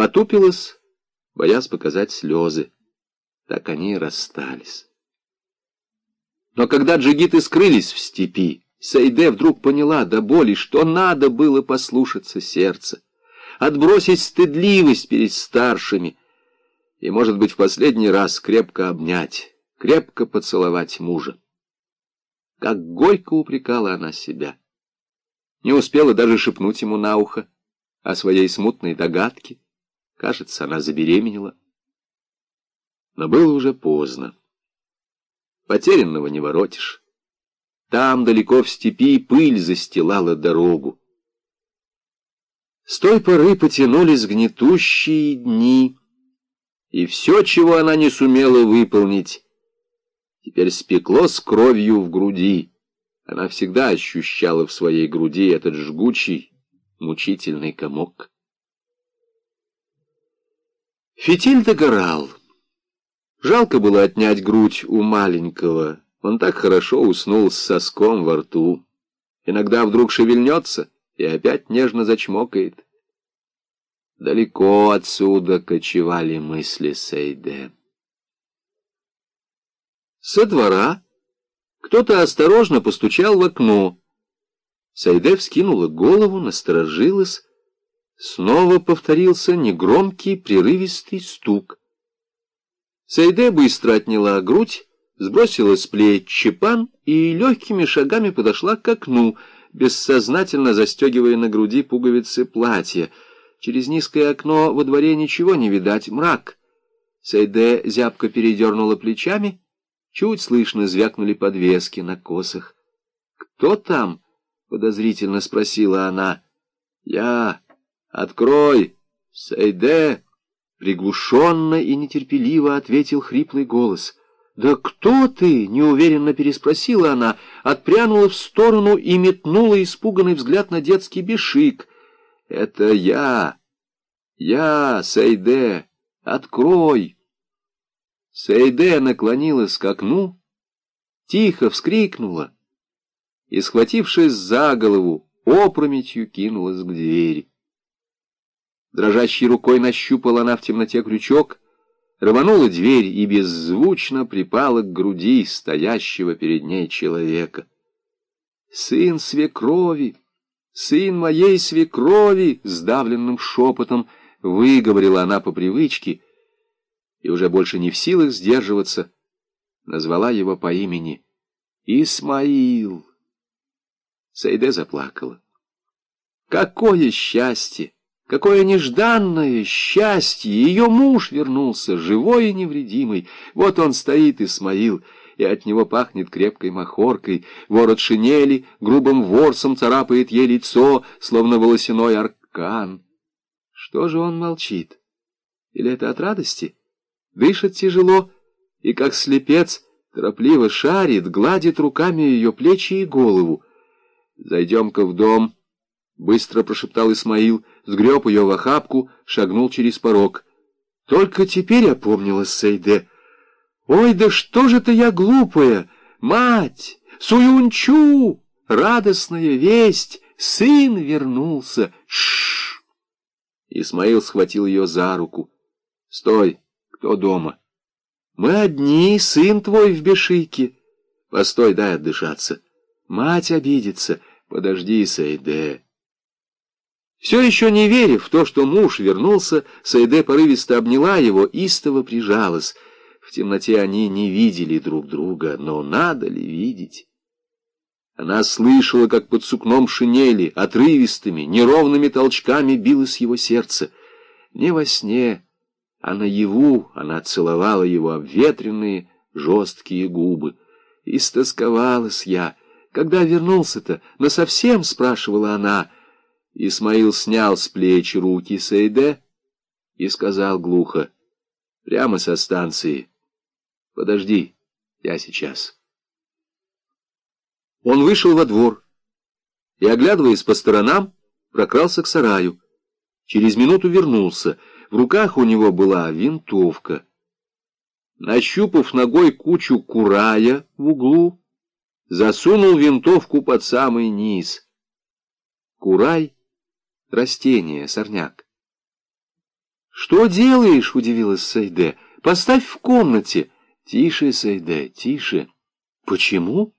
Потупилась, боясь показать слезы. Так они и расстались. Но когда джигиты скрылись в степи, Сейде вдруг поняла до боли, что надо было послушаться сердца, отбросить стыдливость перед старшими и, может быть, в последний раз крепко обнять, крепко поцеловать мужа. Как горько упрекала она себя. Не успела даже шепнуть ему на ухо о своей смутной догадке. Кажется, она забеременела. Но было уже поздно. Потерянного не воротишь. Там, далеко в степи, пыль застилала дорогу. С той поры потянулись гнетущие дни, и все, чего она не сумела выполнить, теперь спекло с кровью в груди. Она всегда ощущала в своей груди этот жгучий, мучительный комок. Фитиль догорал. Жалко было отнять грудь у маленького. Он так хорошо уснул с соском во рту. Иногда вдруг шевельнется и опять нежно зачмокает. Далеко отсюда кочевали мысли Сейде. Со двора кто-то осторожно постучал в окно. Сайде вскинула голову, насторожилась. Снова повторился негромкий, прерывистый стук. Сайде быстро отняла грудь, сбросила с плеч чепан и легкими шагами подошла к окну, бессознательно застегивая на груди пуговицы платья. Через низкое окно во дворе ничего не видать, мрак. Сайде зябко передернула плечами Чуть слышно звякнули подвески на косах. «Кто там?» — подозрительно спросила она. «Я. Открой. Сейде!» Приглушенно и нетерпеливо ответил хриплый голос. «Да кто ты?» — неуверенно переспросила она, отпрянула в сторону и метнула испуганный взгляд на детский бешик. «Это я! Я, Сейде! Открой!» Сейде наклонилась к окну, тихо вскрикнула и, схватившись за голову, опрометью кинулась к двери. Дрожащей рукой нащупала она в темноте крючок, рванула дверь и беззвучно припала к груди стоящего перед ней человека. «Сын свекрови! Сын моей свекрови!» — сдавленным шепотом выговорила она по привычке — и уже больше не в силах сдерживаться, назвала его по имени Исмаил. Сайде заплакала. Какое счастье! Какое нежданное счастье! Ее муж вернулся, живой и невредимый. Вот он стоит, Исмаил, и от него пахнет крепкой махоркой. Ворот шинели грубым ворсом царапает ей лицо, словно волосяной аркан. Что же он молчит? Или это от радости? — дышит тяжело и, как слепец, торопливо шарит, гладит руками ее плечи и голову. «Зайдем-ка в дом», — быстро прошептал Исмаил, сгреб ее в охапку, шагнул через порог. Только теперь опомнилась Сейде. «Ой, да что же ты я глупая! Мать! Суюнчу! Радостная весть! Сын вернулся! Шш! Исмаил схватил ее за руку. «Стой!» Кто дома? Мы одни, сын твой в бешике. Постой, дай отдышаться. Мать обидится. Подожди, Сайде. Все еще не веря в то, что муж вернулся, Сайде порывисто обняла его, истово прижалась. В темноте они не видели друг друга, но надо ли видеть? Она слышала, как под сукном шинели, отрывистыми, неровными толчками билось его сердце. Не во сне, а наяву она целовала его обветренные, жесткие губы. Истосковалась я. Когда вернулся-то, насовсем, спрашивала она. Исмаил снял с плеч руки Сейде и сказал глухо, прямо со станции, «Подожди, я сейчас». Он вышел во двор и, оглядываясь по сторонам, прокрался к сараю. Через минуту вернулся — в руках у него была винтовка. Нащупав ногой кучу курая в углу, засунул винтовку под самый низ. Курай — растение, сорняк. «Что делаешь?» — удивилась Сайде. «Поставь в комнате». «Тише, Сайде, тише». «Почему?»